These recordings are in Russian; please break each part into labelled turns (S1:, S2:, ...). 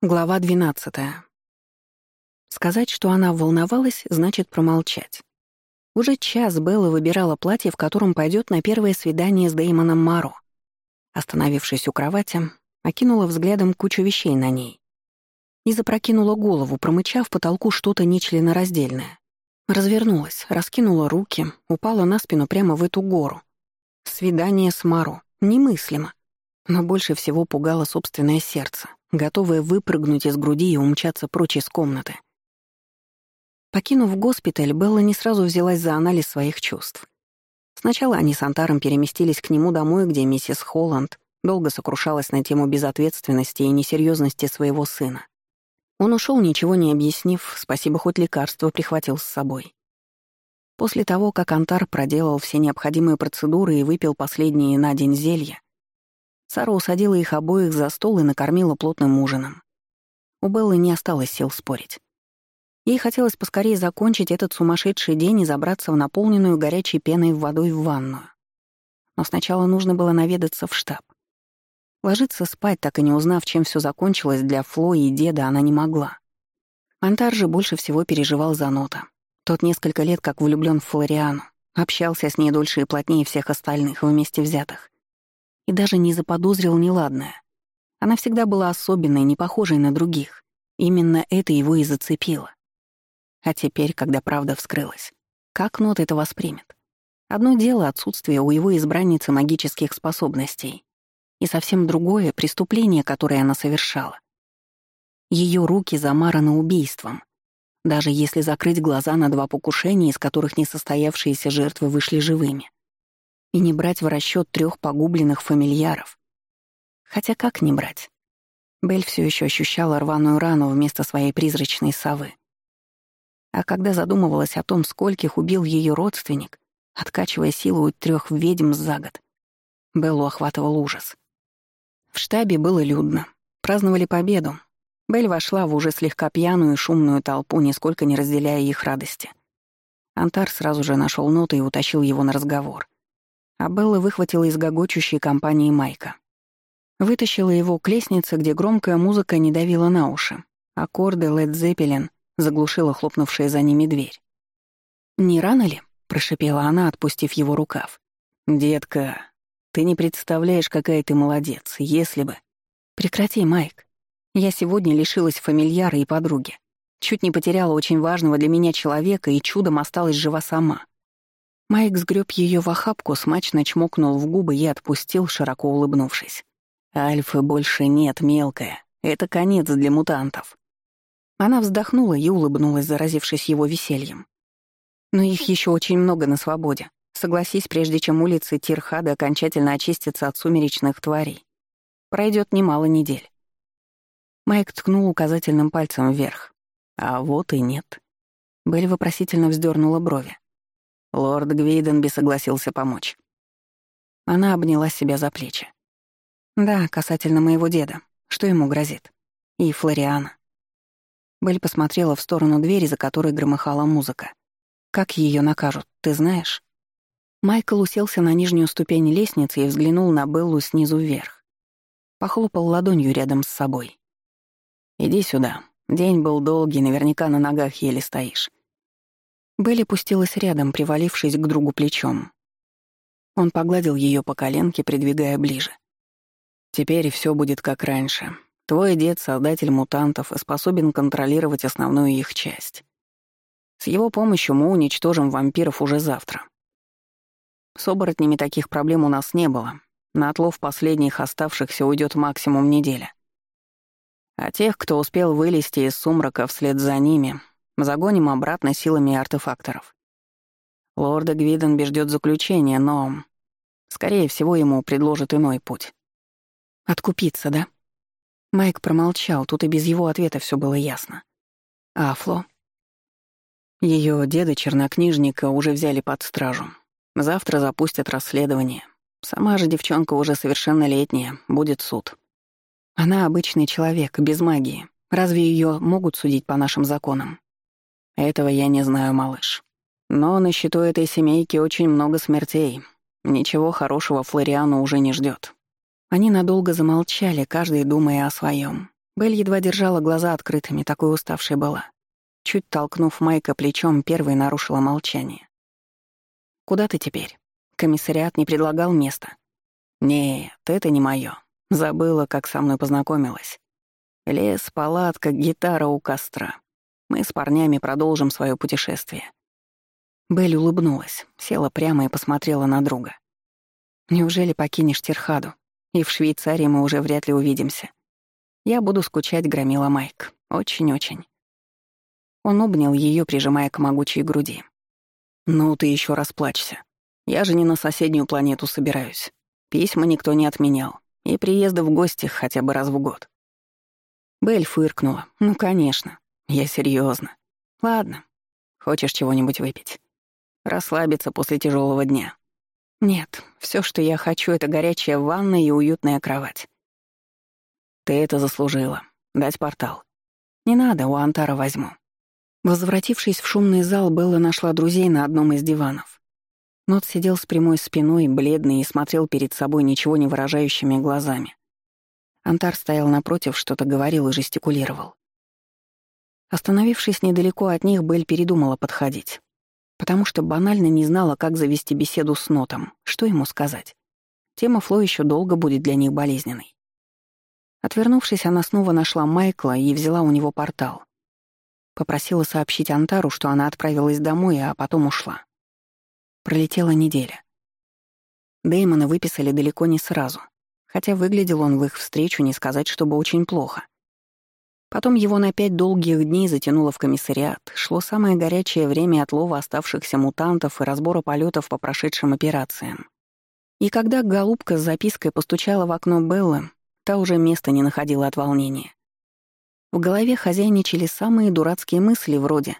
S1: Глава 12. Сказать, что она волновалась, значит промолчать. Уже час Белла выбирала платье, в котором пойдет на первое свидание с Деймоном Маро. Остановившись у кровати, окинула взглядом кучу вещей на ней. И запрокинула голову, промычав потолку что-то нечленораздельное. Развернулась, раскинула руки, упала на спину прямо в эту гору. Свидание с Маро. Немыслимо. Но больше всего пугало собственное сердце готовая выпрыгнуть из груди и умчаться прочь из комнаты. Покинув госпиталь, Белла не сразу взялась за анализ своих чувств. Сначала они с Антаром переместились к нему домой, где миссис Холланд долго сокрушалась на тему безответственности и несерьезности своего сына. Он ушел, ничего не объяснив, спасибо, хоть лекарство прихватил с собой. После того, как Антар проделал все необходимые процедуры и выпил последние на день зелья, Сара усадила их обоих за стол и накормила плотным ужином. У Беллы не осталось сил спорить. Ей хотелось поскорее закончить этот сумасшедший день и забраться в наполненную горячей пеной водой в ванную. Но сначала нужно было наведаться в штаб. Ложиться спать, так и не узнав, чем все закончилось для Фло и деда, она не могла. Антар же больше всего переживал за Нота. Тот несколько лет как влюблен в Флориану, общался с ней дольше и плотнее всех остальных, вместе взятых и даже не заподозрил неладное. Она всегда была особенной, не похожей на других. Именно это его и зацепило. А теперь, когда правда вскрылась, как Нот это воспримет? Одно дело отсутствие у его избранницы магических способностей, и совсем другое — преступление, которое она совершала. Ее руки замараны убийством. Даже если закрыть глаза на два покушения, из которых несостоявшиеся жертвы вышли живыми и не брать в расчет трех погубленных фамильяров. Хотя как не брать? Бель все еще ощущала рваную рану вместо своей призрачной совы. А когда задумывалась о том, скольких убил ее родственник, откачивая силу у трех ведьм за год, Беллу охватывал ужас. В штабе было людно. Праздновали победу. Белль вошла в уже слегка пьяную и шумную толпу, нисколько не разделяя их радости. Антар сразу же нашел ноты и утащил его на разговор а Белла выхватила из гогочущей компании Майка. Вытащила его к лестнице, где громкая музыка не давила на уши. Аккорды Led Zeppelin заглушила хлопнувшая за ними дверь. «Не рано ли?» — прошипела она, отпустив его рукав. «Детка, ты не представляешь, какая ты молодец, если бы...» «Прекрати, Майк. Я сегодня лишилась фамильяра и подруги. Чуть не потеряла очень важного для меня человека и чудом осталась жива сама. Майк сгреб ее в охапку, смачно чмокнул в губы и отпустил, широко улыбнувшись. «Альфы больше нет, мелкая. Это конец для мутантов». Она вздохнула и улыбнулась, заразившись его весельем. «Но их еще очень много на свободе. Согласись, прежде чем улицы Тирхада окончательно очистятся от сумеречных тварей. Пройдет немало недель». Майк ткнул указательным пальцем вверх. «А вот и нет». Белль вопросительно вздернула брови. Лорд Гвейденби согласился помочь. Она обняла себя за плечи. «Да, касательно моего деда. Что ему грозит? И Флориана». Белль посмотрела в сторону двери, за которой громыхала музыка. «Как ее накажут, ты знаешь?» Майкл уселся на нижнюю ступень лестницы и взглянул на Беллу снизу вверх. Похлопал ладонью рядом с собой. «Иди сюда. День был долгий, наверняка на ногах еле стоишь. Белли пустилась рядом, привалившись к другу плечом. Он погладил ее по коленке, придвигая ближе. «Теперь все будет как раньше. Твой дед — создатель мутантов и способен контролировать основную их часть. С его помощью мы уничтожим вампиров уже завтра. С оборотнями таких проблем у нас не было. На отлов последних оставшихся уйдет максимум неделя. А тех, кто успел вылезти из сумрака вслед за ними, Загоним обратно силами артефакторов. Лорда Гвиденби ждет заключение, но... Скорее всего, ему предложат иной путь. Откупиться, да? Майк промолчал, тут и без его ответа все было ясно. А Фло? Ее деда чернокнижника уже взяли под стражу. Завтра запустят расследование. Сама же девчонка уже совершеннолетняя, будет суд. Она обычный человек, без магии. Разве ее могут судить по нашим законам? Этого я не знаю, малыш. Но на счету этой семейки очень много смертей. Ничего хорошего Флориану уже не ждет. Они надолго замолчали, каждый думая о своем. Белль едва держала глаза открытыми, такой уставшей была. Чуть толкнув Майка плечом, первой нарушила молчание. «Куда ты теперь? Комиссариат не предлагал места?» «Нет, это не моё. Забыла, как со мной познакомилась. Лес, палатка, гитара у костра. Мы с парнями продолжим свое путешествие». Белль улыбнулась, села прямо и посмотрела на друга. «Неужели покинешь Терхаду? И в Швейцарии мы уже вряд ли увидимся. Я буду скучать, громила Майк. Очень-очень. Он обнял ее, прижимая к могучей груди. «Ну, ты еще расплачься. Я же не на соседнюю планету собираюсь. Письма никто не отменял. И приезды в гости хотя бы раз в год». Белль фыркнула. «Ну, конечно. Я серьезно. Ладно. Хочешь чего-нибудь выпить? Расслабиться после тяжелого дня?» «Нет, все, что я хочу, это горячая ванна и уютная кровать. Ты это заслужила. Дать портал. Не надо, у Антара возьму. Возвратившись в шумный зал, Белла нашла друзей на одном из диванов. Нот сидел с прямой спиной, бледный, и смотрел перед собой ничего не выражающими глазами. Антар стоял напротив, что-то говорил и жестикулировал. Остановившись недалеко от них, Белль передумала подходить. Потому что банально не знала, как завести беседу с Нотом, что ему сказать. Тема Фло еще долго будет для них болезненной. Отвернувшись, она снова нашла Майкла и взяла у него портал. Попросила сообщить Антару, что она отправилась домой, а потом ушла. Пролетела неделя. Дэймона выписали далеко не сразу, хотя выглядел он в их встречу не сказать, чтобы очень плохо. Потом его на пять долгих дней затянуло в комиссариат, шло самое горячее время отлова оставшихся мутантов и разбора полетов по прошедшим операциям. И когда голубка с запиской постучала в окно Беллы, Та уже места не находила от волнения. В голове хозяйничали самые дурацкие мысли вроде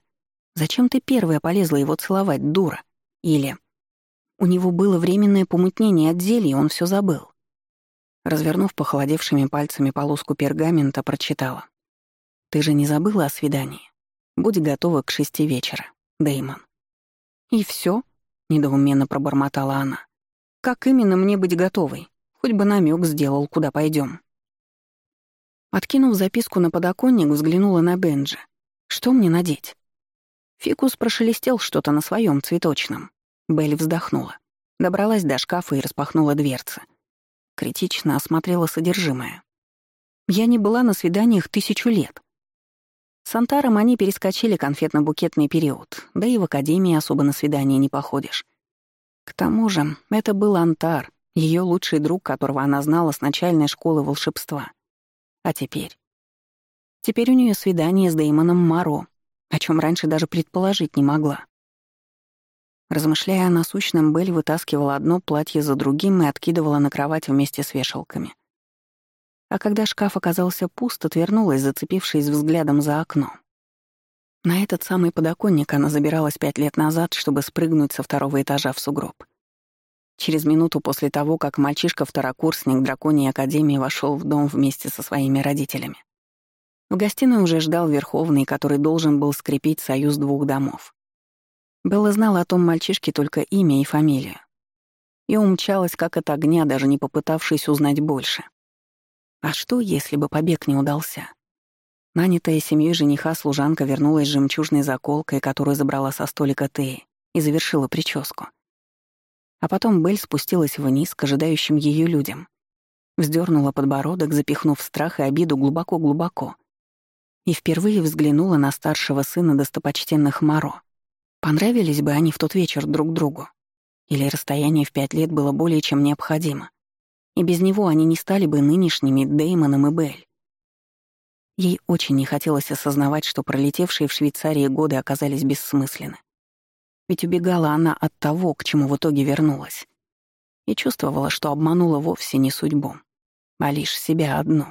S1: «Зачем ты первая полезла его целовать, дура?» Или «У него было временное помутнение от зелья, он все забыл». Развернув похолодевшими пальцами полоску пергамента, прочитала. «Ты же не забыла о свидании? Будь готова к шести вечера, Деймон». «И все? недоуменно пробормотала она. «Как именно мне быть готовой? Хоть бы намек сделал, куда пойдем. Откинув записку на подоконник, взглянула на Бенджи. Что мне надеть? Фикус прошелестел что-то на своем цветочном. Белль вздохнула. Добралась до шкафа и распахнула дверцы. Критично осмотрела содержимое. Я не была на свиданиях тысячу лет. С Антаром они перескочили конфетно-букетный период, да и в академии особо на свидание не походишь. К тому же это был Антар, ее лучший друг, которого она знала с начальной школы волшебства. А теперь? Теперь у нее свидание с Деймоном Маро, о чем раньше даже предположить не могла. Размышляя о насущном, Белль вытаскивала одно платье за другим и откидывала на кровать вместе с вешалками. А когда шкаф оказался пуст, отвернулась, зацепившись взглядом за окно. На этот самый подоконник она забиралась пять лет назад, чтобы спрыгнуть со второго этажа в сугроб. Через минуту после того, как мальчишка-второкурсник драконьей академии вошел в дом вместе со своими родителями. В гостиной уже ждал Верховный, который должен был скрепить союз двух домов. Белла знала о том мальчишке только имя и фамилию. И умчалась как от огня, даже не попытавшись узнать больше. А что, если бы побег не удался? Нанятая семьей жениха служанка вернулась с жемчужной заколкой, которую забрала со столика Теи, и завершила прическу. А потом Белль спустилась вниз к ожидающим ее людям. Вздернула подбородок, запихнув страх и обиду глубоко-глубоко. И впервые взглянула на старшего сына достопочтенных Маро. Понравились бы они в тот вечер друг другу? Или расстояние в пять лет было более чем необходимо? И без него они не стали бы нынешними Деймоном и Белль. Ей очень не хотелось осознавать, что пролетевшие в Швейцарии годы оказались бессмысленны. Ведь убегала она от того, к чему в итоге вернулась. И чувствовала, что обманула вовсе не судьбу, а лишь себя одну.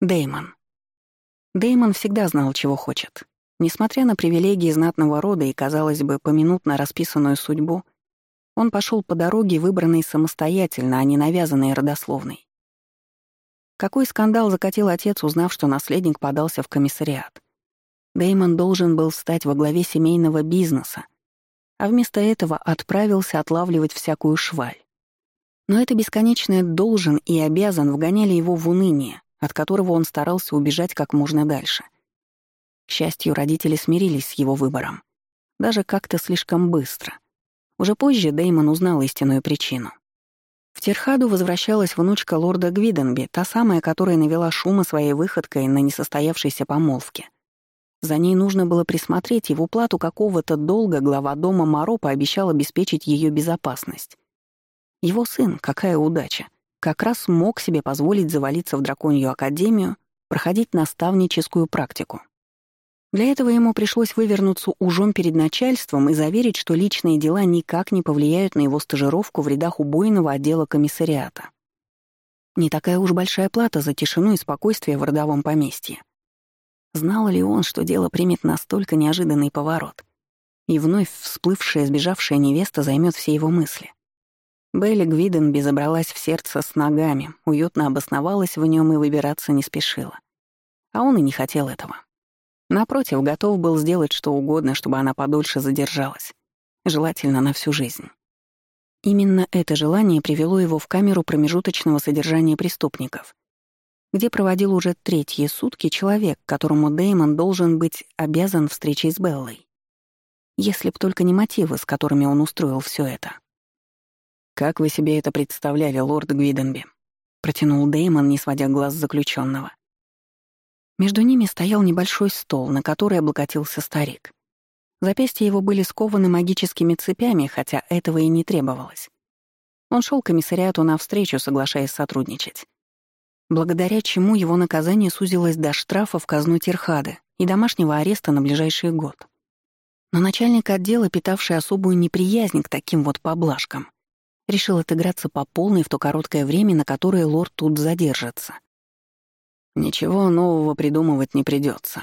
S1: Деймон. Деймон всегда знал, чего хочет. Несмотря на привилегии знатного рода и, казалось бы, поминутно расписанную судьбу, он пошел по дороге, выбранной самостоятельно, а не навязанной родословной. Какой скандал закатил отец, узнав, что наследник подался в комиссариат. Дэймон должен был стать во главе семейного бизнеса, а вместо этого отправился отлавливать всякую шваль. Но это бесконечное «должен» и «обязан» вгоняли его в уныние, от которого он старался убежать как можно дальше. К счастью, родители смирились с его выбором. Даже как-то слишком быстро. Уже позже Деймон узнал истинную причину. В Терхаду возвращалась внучка лорда Гвиденби, та самая, которая навела шума своей выходкой на несостоявшейся помолвке. За ней нужно было присмотреть, и в уплату какого-то долга глава дома Моро пообещал обеспечить ее безопасность. Его сын, какая удача, как раз мог себе позволить завалиться в драконью академию, проходить наставническую практику. Для этого ему пришлось вывернуться ужом перед начальством и заверить, что личные дела никак не повлияют на его стажировку в рядах убойного отдела комиссариата. Не такая уж большая плата за тишину и спокойствие в родовом поместье. Знал ли он, что дело примет настолько неожиданный поворот? И вновь всплывшая сбежавшая невеста займет все его мысли. Белли Гвиденби забралась в сердце с ногами, уютно обосновалась в нем и выбираться не спешила. А он и не хотел этого. Напротив, готов был сделать что угодно, чтобы она подольше задержалась. Желательно на всю жизнь. Именно это желание привело его в камеру промежуточного содержания преступников, где проводил уже третьи сутки человек, которому Деймон должен быть обязан встречей с Беллой. Если б только не мотивы, с которыми он устроил все это. «Как вы себе это представляли, лорд Гвиденби?» — протянул Деймон, не сводя глаз заключенного. Между ними стоял небольшой стол, на который облокотился старик. Запястья его были скованы магическими цепями, хотя этого и не требовалось. Он шел комиссариату навстречу, соглашаясь сотрудничать. Благодаря чему его наказание сузилось до штрафа в казну Терхады и домашнего ареста на ближайший год. Но начальник отдела, питавший особую неприязнь к таким вот поблажкам, решил отыграться по полной в то короткое время, на которое лорд тут задержится. «Ничего нового придумывать не придется,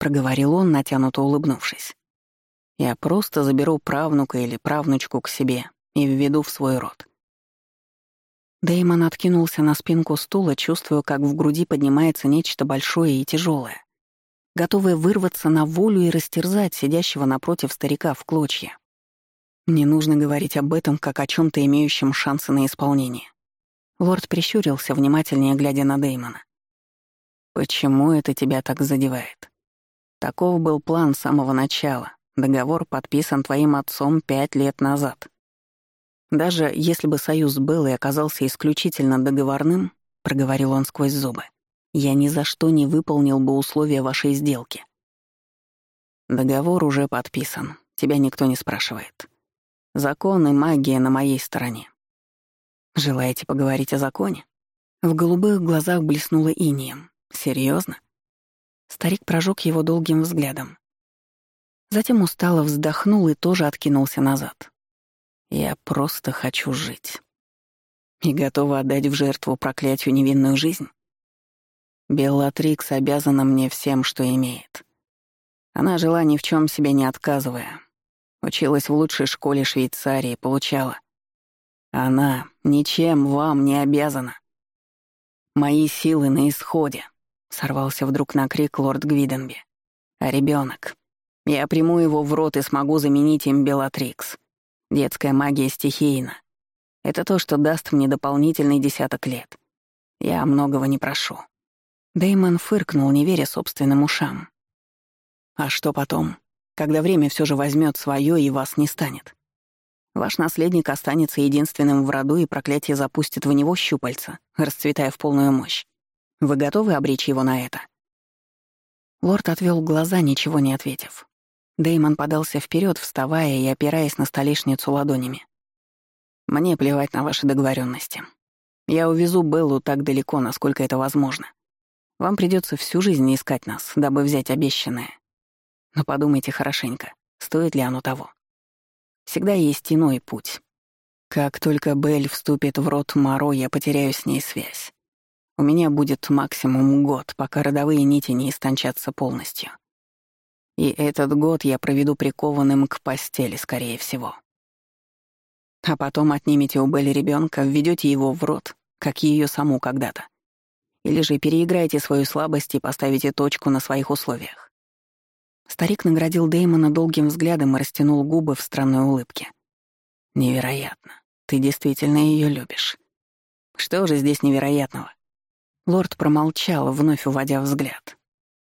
S1: проговорил он, натянуто улыбнувшись. «Я просто заберу правнука или правнучку к себе и введу в свой род». Дэймон откинулся на спинку стула, чувствуя, как в груди поднимается нечто большое и тяжелое, готовое вырваться на волю и растерзать сидящего напротив старика в клочья. Не нужно говорить об этом как о чем то имеющем шансы на исполнение. Лорд прищурился, внимательнее глядя на Дэймона. Почему это тебя так задевает? Таков был план с самого начала. Договор подписан твоим отцом пять лет назад. Даже если бы союз был и оказался исключительно договорным, проговорил он сквозь зубы, я ни за что не выполнил бы условия вашей сделки. Договор уже подписан, тебя никто не спрашивает. Закон и магия на моей стороне. Желаете поговорить о законе? В голубых глазах блеснуло инием. Серьезно? Старик прожег его долгим взглядом. Затем устало вздохнул и тоже откинулся назад. Я просто хочу жить. И готова отдать в жертву проклятию невинную жизнь. Беллатрикс обязана мне всем, что имеет. Она жила ни в чем себе не отказывая. Училась в лучшей школе Швейцарии, получала. Она ничем вам не обязана. Мои силы на исходе. Сорвался вдруг на крик лорд Гвиденби. А ребенок. Я приму его в рот и смогу заменить им Белатрикс. Детская магия стихийна. Это то, что даст мне дополнительный десяток лет. Я многого не прошу. Дэймон фыркнул, не веря собственным ушам. А что потом, когда время все же возьмет свое и вас не станет? Ваш наследник останется единственным в роду, и проклятие запустит в него щупальца, расцветая в полную мощь. Вы готовы обречь его на это?» Лорд отвел глаза, ничего не ответив. Деймон подался вперед, вставая и опираясь на столешницу ладонями. «Мне плевать на ваши договоренности. Я увезу Беллу так далеко, насколько это возможно. Вам придется всю жизнь искать нас, дабы взять обещанное. Но подумайте хорошенько, стоит ли оно того. Всегда есть иной путь. Как только Белль вступит в рот Моро, я потеряю с ней связь. У меня будет максимум год, пока родовые нити не истончатся полностью. И этот год я проведу прикованным к постели, скорее всего. А потом отнимете у Белли ребенка, введете его в рот, как ее саму когда-то. Или же переиграете свою слабость и поставите точку на своих условиях. Старик наградил Дэймона долгим взглядом и растянул губы в странной улыбке. Невероятно. ты действительно ее любишь. Что же здесь невероятного? Лорд промолчал, вновь уводя взгляд.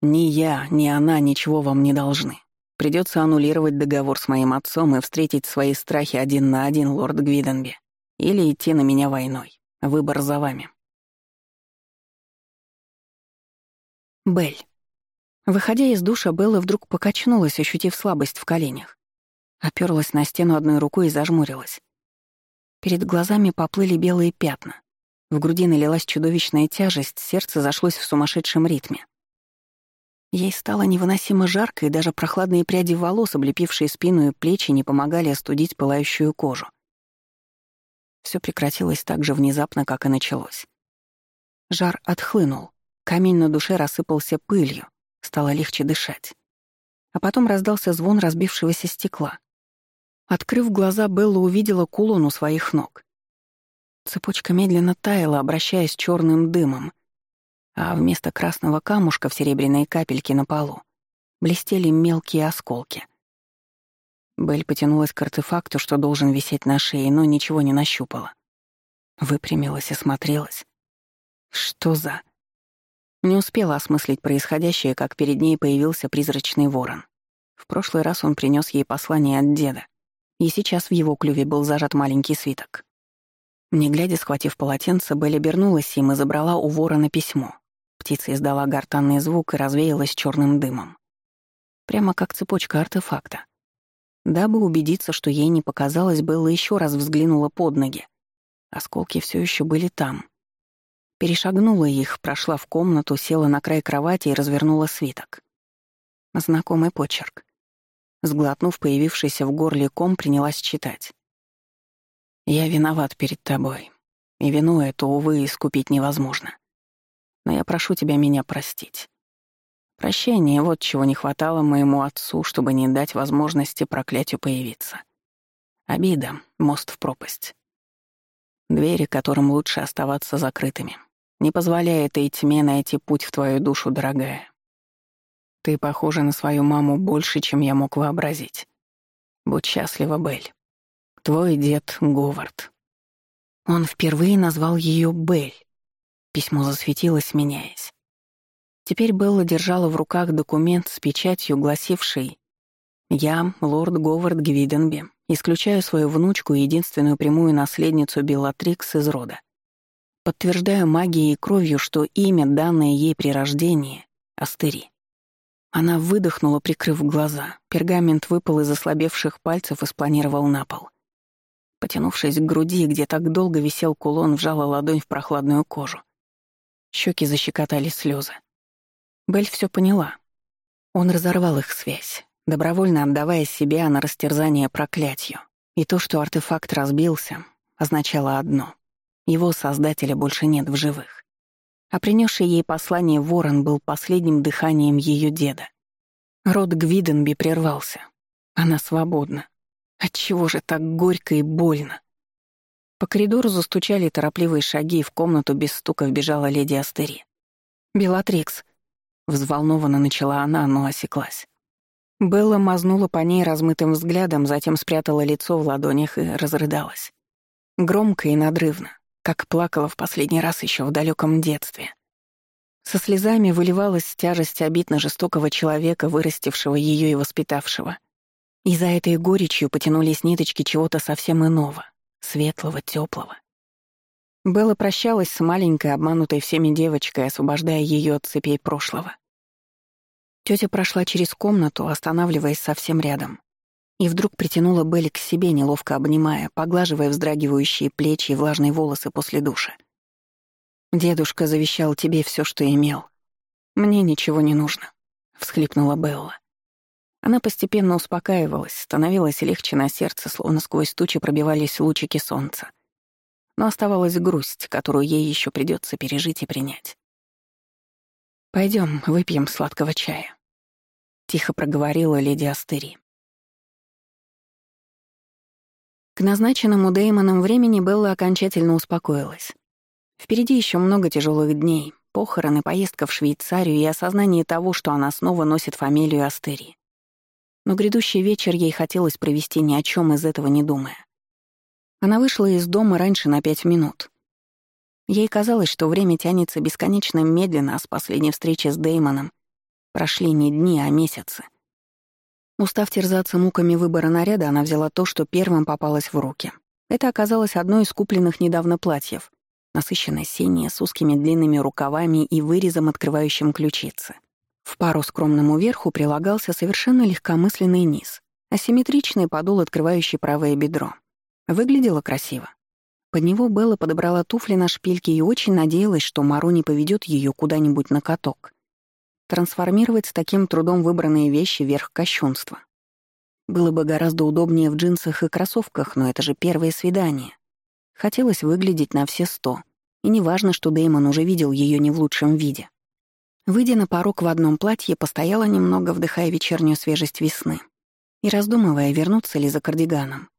S1: Ни я, ни она ничего вам не должны. Придется аннулировать договор с моим отцом и встретить свои страхи один на один, лорд Гвиденби. Или идти на меня войной. Выбор за вами.
S2: Белль. Выходя из душа, Белла вдруг покачнулась, ощутив слабость в коленях. Оперлась на стену одной рукой и зажмурилась. Перед глазами поплыли белые пятна. В груди налилась чудовищная тяжесть, сердце зашлось в сумасшедшем ритме. Ей стало невыносимо жарко, и даже прохладные пряди волос, облепившие спину и плечи, не помогали остудить пылающую кожу. Все прекратилось так же внезапно, как и началось. Жар отхлынул, камень на душе рассыпался пылью, стало легче дышать. А потом раздался звон разбившегося стекла. Открыв глаза, Белла увидела кулон у своих ног. Цепочка медленно таяла, обращаясь черным дымом, а вместо красного камушка в серебряной капельке на полу блестели мелкие осколки. Белль потянулась к артефакту, что должен висеть на шее, но ничего не нащупала. Выпрямилась и смотрелась. Что за... Не успела осмыслить происходящее, как перед ней появился призрачный ворон. В прошлый раз он принес ей послание от деда, и сейчас в его клюве был зажат маленький свиток. Не глядя, схватив полотенце, Белль обернулась им и забрала у ворона письмо. Птица издала гортанный звук и развеялась черным дымом. Прямо как цепочка артефакта. Дабы убедиться, что ей не показалось, Белла еще раз взглянула под ноги. Осколки все еще были там. Перешагнула их, прошла в комнату, села на край кровати и развернула свиток. Знакомый почерк. Сглотнув появившийся в горле ком, принялась читать. «Я виноват перед тобой, и вину эту, увы, искупить невозможно. Но я прошу тебя меня простить. Прощение — вот чего не хватало моему отцу, чтобы не дать возможности проклятию появиться. Обида — мост в пропасть. Двери, которым лучше оставаться закрытыми. Не позволяй этой тьме найти путь в твою душу, дорогая. Ты похожа на свою маму больше, чем я мог вообразить. Будь счастлива, Белль. Твой дед Говард. Он впервые назвал ее Белль. Письмо засветилось, меняясь. Теперь Белла держала в руках документ с печатью, гласивший «Я, лорд Говард Гвиденби, исключаю свою внучку и единственную прямую наследницу Беллатрикс из рода. Подтверждаю магией и кровью, что имя, данное ей при рождении — Астери. Она выдохнула, прикрыв глаза. Пергамент выпал из ослабевших пальцев и спланировал на пол. Потянувшись к груди, где так долго висел кулон, вжала ладонь в прохладную кожу. Щеки защекотали слезы. Бель все поняла. Он разорвал их связь, добровольно отдавая себя на растерзание проклятию. И то, что артефакт разбился, означало одно его создателя больше нет в живых. А принесший ей послание Ворон был последним дыханием ее деда. Род Гвиденби прервался. Она свободна. Отчего же так горько и больно? По коридору застучали торопливые шаги, и в комнату без стука вбежала леди Астери. «Белатрикс», — взволнованно начала она, но осеклась. Белла мазнула по ней размытым взглядом, затем спрятала лицо в ладонях и разрыдалась. Громко и надрывно как плакала в последний раз еще в далеком детстве. Со слезами выливалась тяжесть обид на жестокого человека, вырастившего ее и воспитавшего. И за этой горечью потянулись ниточки чего-то совсем иного, светлого, теплого. Белла прощалась с маленькой, обманутой всеми девочкой, освобождая ее от цепей прошлого. Тетя прошла через комнату, останавливаясь совсем рядом и вдруг притянула Белли к себе, неловко обнимая, поглаживая вздрагивающие плечи и влажные волосы после душа. «Дедушка завещал тебе все, что имел. Мне ничего не нужно», — всхлипнула Белла. Она постепенно успокаивалась, становилась легче на сердце, словно сквозь тучи пробивались лучики солнца. Но оставалась грусть, которую ей еще придется пережить и принять. Пойдем, выпьем сладкого чая», — тихо проговорила леди Астери. К назначенному Дэймоном времени Белла окончательно успокоилась. Впереди еще много тяжелых дней, похороны, поездка в Швейцарию и осознание того, что она снова носит фамилию Астери. Но грядущий вечер ей хотелось провести ни о чем из этого не думая.
S1: Она вышла из дома раньше на пять минут. Ей казалось, что время тянется бесконечно медленно, а с последней встречи с Деймоном прошли не дни, а месяцы. Устав терзаться муками выбора наряда, она взяла то, что первым попалось в руки. Это оказалось одно из купленных недавно платьев, насыщенно синее, с узкими длинными рукавами и вырезом, открывающим ключицы. В пару скромному верху прилагался совершенно легкомысленный низ, асимметричный подол, открывающий правое бедро. Выглядело красиво. Под него Белла подобрала туфли на шпильке и очень надеялась, что Мару не поведет ее куда-нибудь на каток. Трансформировать с таким трудом выбранные вещи вверх кощунства. Было бы гораздо удобнее в джинсах и кроссовках, но это же первое свидание. Хотелось выглядеть на все сто, и неважно, что Дэймон уже видел ее не в лучшем виде. Выйдя на порог в одном платье, постояла немного, вдыхая вечернюю свежесть весны и раздумывая, вернуться ли за кардиганом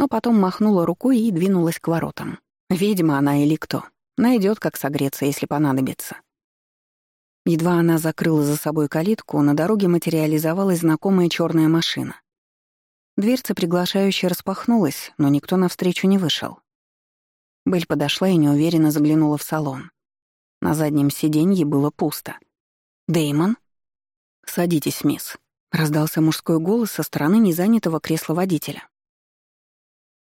S1: но потом махнула рукой и двинулась к воротам. Ведьма она или кто. Найдет, как согреться, если понадобится. Едва она закрыла за собой калитку, на дороге материализовалась знакомая черная машина. Дверца приглашающе распахнулась, но никто навстречу не вышел. Бель подошла и неуверенно заглянула в салон. На заднем сиденье было пусто. Деймон? «Садитесь, мисс», — раздался мужской голос со стороны незанятого кресла водителя.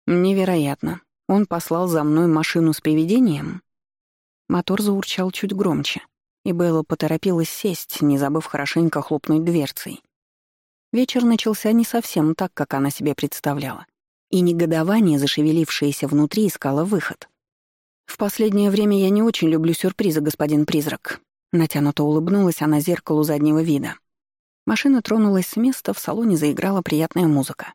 S1: Невероятно. Он послал за мной машину с привидением? Мотор заурчал чуть громче, и Белла поторопилась сесть, не забыв хорошенько хлопнуть дверцей. Вечер начался не совсем так, как она себе представляла, и негодование, зашевелившееся внутри, искало выход. «В последнее время я не очень люблю сюрпризы, господин призрак», Натянуто улыбнулась она зеркалу заднего вида. Машина тронулась с места, в салоне заиграла приятная музыка.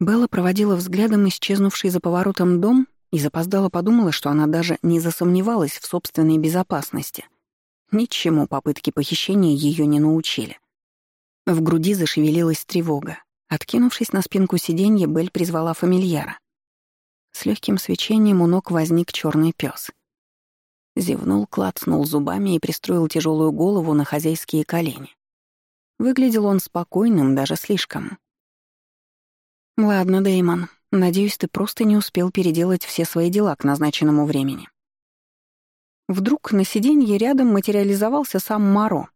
S1: Белла проводила взглядом исчезнувший за поворотом дом и запоздала подумала, что она даже не засомневалась в собственной безопасности. Ничему попытки похищения ее не научили. В груди зашевелилась тревога. Откинувшись на спинку сиденья, Белль призвала фамильяра. С легким свечением у ног возник черный пес. Зевнул, клацнул зубами и пристроил тяжелую голову на хозяйские колени. Выглядел он спокойным, даже слишком. «Ладно, Дэймон, надеюсь, ты просто не успел переделать все свои дела к назначенному времени». Вдруг на сиденье рядом материализовался сам Маро.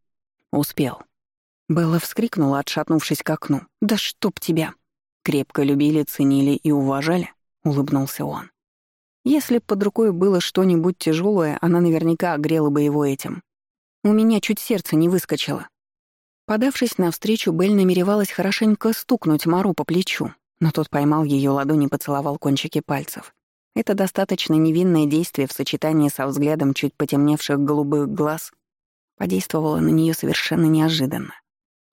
S1: «Успел». Белла вскрикнула, отшатнувшись к окну. «Да чтоб тебя!» «Крепко любили, ценили и уважали», — улыбнулся он. «Если б под рукой было что-нибудь тяжелое, она наверняка огрела бы его этим. У меня чуть сердце не выскочило». Подавшись навстречу, Белль намеревалась хорошенько стукнуть Мару по плечу, но тот поймал ее ладонь и поцеловал кончики пальцев. Это достаточно невинное действие в сочетании со взглядом чуть потемневших голубых глаз подействовало на нее совершенно неожиданно.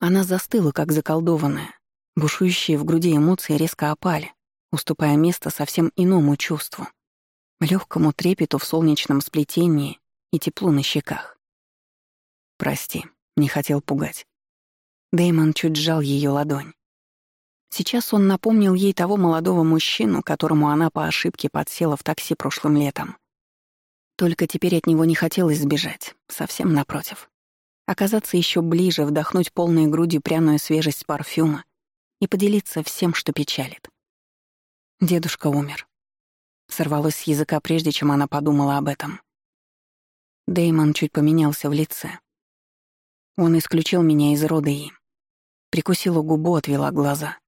S1: Она застыла, как заколдованная. Бушующие в груди эмоции резко опали, уступая место совсем иному чувству. легкому трепету в солнечном сплетении и теплу на щеках. «Прости, не хотел пугать». Дэймон чуть сжал ее ладонь. Сейчас он напомнил ей того молодого мужчину, которому она по ошибке подсела в такси прошлым летом. Только теперь от него не хотелось сбежать, совсем напротив. Оказаться еще ближе, вдохнуть полной грудью пряную свежесть парфюма и поделиться всем, что печалит. Дедушка умер. Сорвалось с языка, прежде чем она подумала об этом. Деймон чуть поменялся в лице. Он исключил меня из рода и... Прикусила губу, отвела глаза.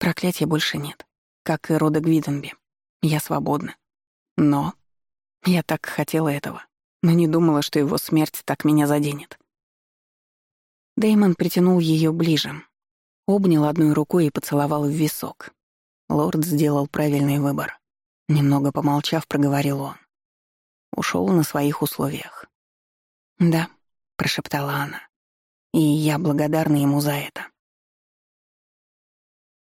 S1: Проклятия больше нет, как и рода Гвиденби. Я свободна. Но я так хотела этого, но не думала, что его смерть так меня заденет. Дэймон притянул ее ближе, обнял одной рукой и поцеловал в висок. Лорд сделал правильный выбор. Немного помолчав, проговорил он. Ушел на своих условиях. «Да», — прошептала она. «И я благодарна ему за это».